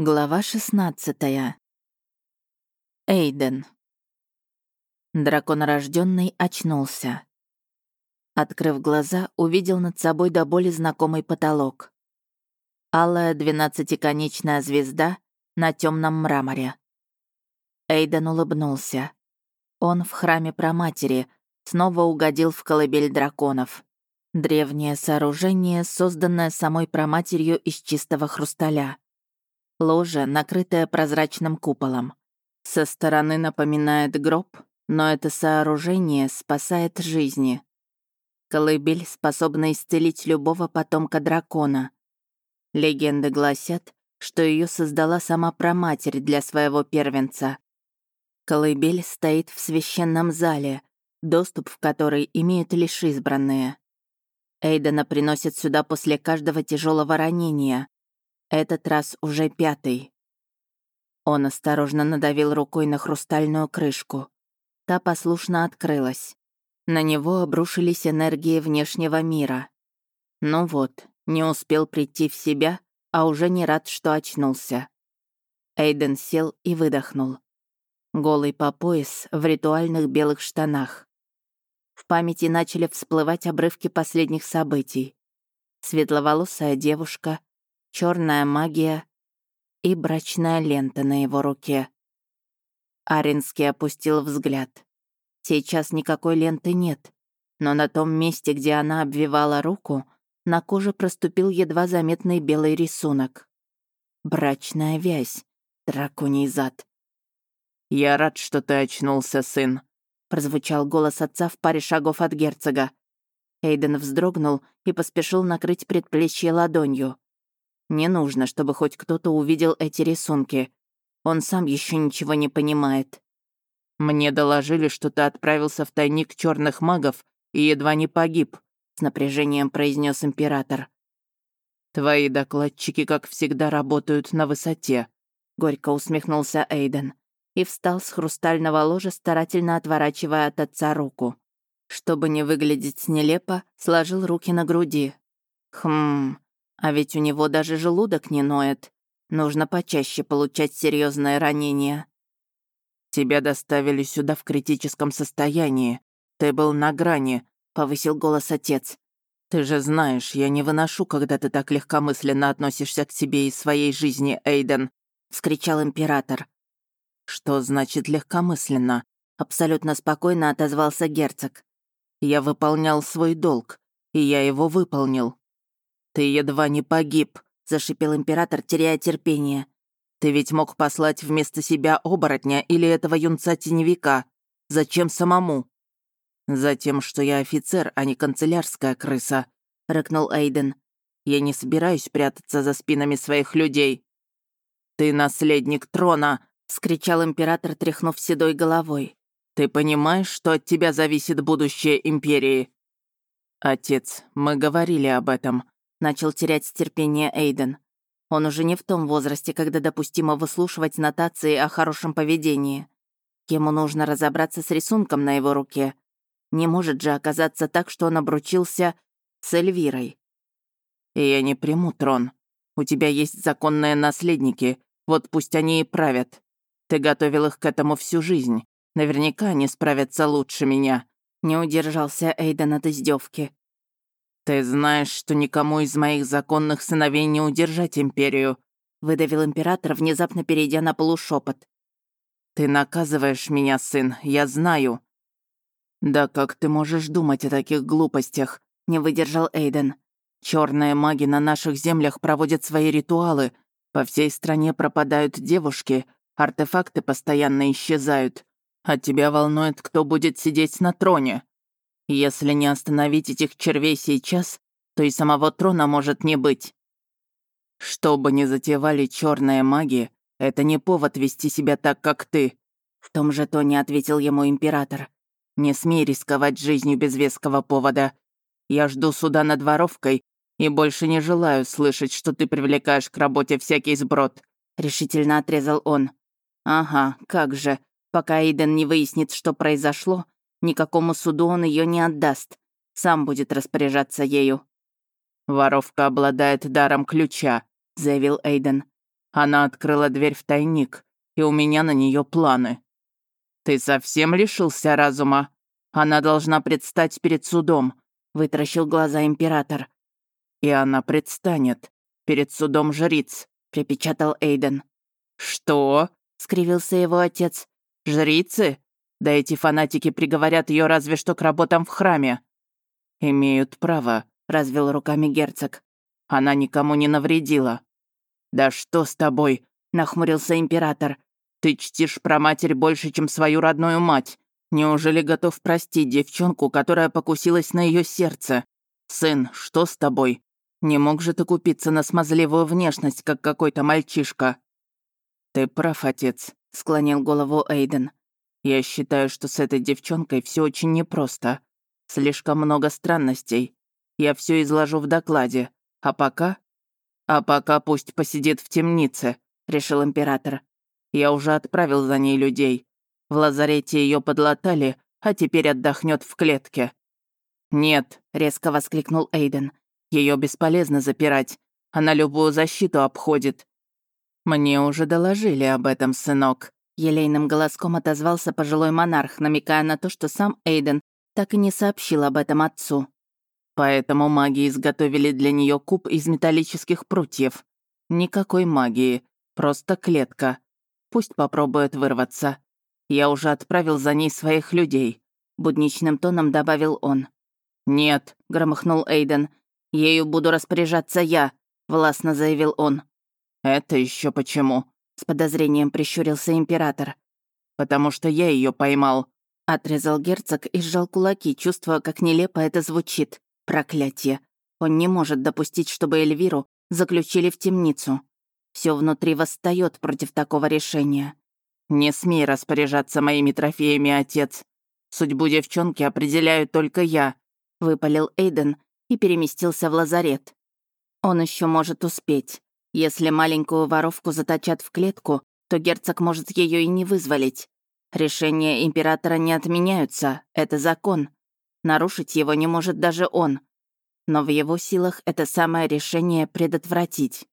Глава 16. Эйден. Драконорожденный очнулся. Открыв глаза, увидел над собой до боли знакомый потолок. Алая двенадцатиконечная звезда на темном мраморе. Эйден улыбнулся. Он в храме Проматери снова угодил в колыбель драконов. Древнее сооружение, созданное самой Проматерью из чистого хрусталя. Ложа, накрытая прозрачным куполом. Со стороны напоминает гроб, но это сооружение спасает жизни. Колыбель способна исцелить любого потомка дракона. Легенды гласят, что ее создала сама проматерь для своего первенца. Колыбель стоит в священном зале, доступ в который имеют лишь избранные. Эйдена приносят сюда после каждого тяжелого ранения, этот раз уже пятый. Он осторожно надавил рукой на хрустальную крышку. Та послушно открылась. На него обрушились энергии внешнего мира. Ну вот, не успел прийти в себя, а уже не рад, что очнулся. Эйден сел и выдохнул. Голый по пояс, в ритуальных белых штанах. В памяти начали всплывать обрывки последних событий. Светловолосая девушка, черная магия и брачная лента на его руке. Аринский опустил взгляд. Сейчас никакой ленты нет, но на том месте, где она обвивала руку, на коже проступил едва заметный белый рисунок. Брачная вязь, драконий зад. «Я рад, что ты очнулся, сын», — прозвучал голос отца в паре шагов от герцога. Эйден вздрогнул и поспешил накрыть предплечье ладонью. Не нужно, чтобы хоть кто-то увидел эти рисунки. Он сам еще ничего не понимает. «Мне доложили, что ты отправился в тайник черных магов и едва не погиб», с напряжением произнес император. «Твои докладчики, как всегда, работают на высоте», горько усмехнулся Эйден и встал с хрустального ложа, старательно отворачивая от отца руку. Чтобы не выглядеть нелепо, сложил руки на груди. «Хм, а ведь у него даже желудок не ноет. Нужно почаще получать серьезное ранение. «Тебя доставили сюда в критическом состоянии. Ты был на грани», — повысил голос отец. «Ты же знаешь, я не выношу, когда ты так легкомысленно относишься к себе и своей жизни, Эйден», — вскричал император. «Что значит легкомысленно?» — абсолютно спокойно отозвался герцог. «Я выполнял свой долг, и я его выполнил. «Ты едва не погиб», — зашипел император, теряя терпение. «Ты ведь мог послать вместо себя оборотня или этого юнца-теневика. Зачем самому?» «Затем, что я офицер, а не канцелярская крыса», — рыкнул Эйден. «Я не собираюсь прятаться за спинами своих людей». «Ты наследник трона», — скричал император, тряхнув седой головой. «Ты понимаешь, что от тебя зависит будущее Империи?» «Отец, мы говорили об этом», Начал терять терпение Эйден. Он уже не в том возрасте, когда допустимо выслушивать нотации о хорошем поведении. Ему нужно разобраться с рисунком на его руке. Не может же оказаться так, что он обручился с Эльвирой. Я не приму трон. У тебя есть законные наследники, вот пусть они и правят. Ты готовил их к этому всю жизнь. Наверняка они справятся лучше меня. Не удержался Эйден от издевки. «Ты знаешь, что никому из моих законных сыновей не удержать империю», выдавил император, внезапно перейдя на полушепот. «Ты наказываешь меня, сын, я знаю». «Да как ты можешь думать о таких глупостях?» не выдержал Эйден. Черные маги на наших землях проводят свои ритуалы. По всей стране пропадают девушки, артефакты постоянно исчезают. А тебя волнует, кто будет сидеть на троне. Если не остановить этих червей сейчас, то и самого трона может не быть. Что бы ни затевали черные маги, это не повод вести себя так, как ты. В том же тоне ответил ему император. Не смей рисковать жизнью без веского повода. Я жду суда над воровкой и больше не желаю слышать, что ты привлекаешь к работе всякий сброд», — решительно отрезал он. «Ага, как же. Пока Эйден не выяснит, что произошло, Никакому суду он ее не отдаст. Сам будет распоряжаться ею. «Воровка обладает даром ключа», — заявил Эйден. Она открыла дверь в тайник, и у меня на нее планы. Ты совсем лишился разума? Она должна предстать перед судом, вытращил глаза император. И она предстанет перед судом жриц, припечатал Эйден. Что? скривился его отец. Жрицы? Да эти фанатики приговорят ее разве что к работам в храме. Имеют право, развел руками герцог. Она никому не навредила. Да что с тобой? нахмурился император. Ты чтишь про матерь больше, чем свою родную мать. Неужели готов простить девчонку, которая покусилась на ее сердце? Сын, что с тобой? Не мог же ты купиться на смазливую внешность, как какой-то мальчишка?» «Ты прав, отец», — склонил голову Эйден. «Я считаю, что с этой девчонкой все очень непросто. Слишком много странностей. Я все изложу в докладе. А пока...» «А пока пусть посидит в темнице», — решил император. «Я уже отправил за ней людей. В лазарете ее подлатали, а теперь отдохнет в клетке». «Нет», — резко воскликнул Эйден. Ее бесполезно запирать. Она любую защиту обходит». «Мне уже доложили об этом, сынок», — елейным голоском отозвался пожилой монарх, намекая на то, что сам Эйден так и не сообщил об этом отцу. Поэтому маги изготовили для нее куб из металлических прутьев. Никакой магии, просто клетка. Пусть попробует вырваться. Я уже отправил за ней своих людей», — будничным тоном добавил он. «Нет», — громыхнул Эйден, «Ею буду распоряжаться я», — властно заявил он. «Это еще почему?» — с подозрением прищурился император. «Потому что я ее поймал», — отрезал герцог и сжал кулаки, чувствуя, как нелепо это звучит. Проклятие. Он не может допустить, чтобы Эльвиру заключили в темницу. Все внутри восстает против такого решения. «Не смей распоряжаться моими трофеями, отец. Судьбу девчонки определяю только я», — выпалил Эйден и переместился в лазарет. Он еще может успеть. Если маленькую воровку заточат в клетку, то герцог может ее и не вызволить. Решения императора не отменяются, это закон. Нарушить его не может даже он. Но в его силах это самое решение предотвратить.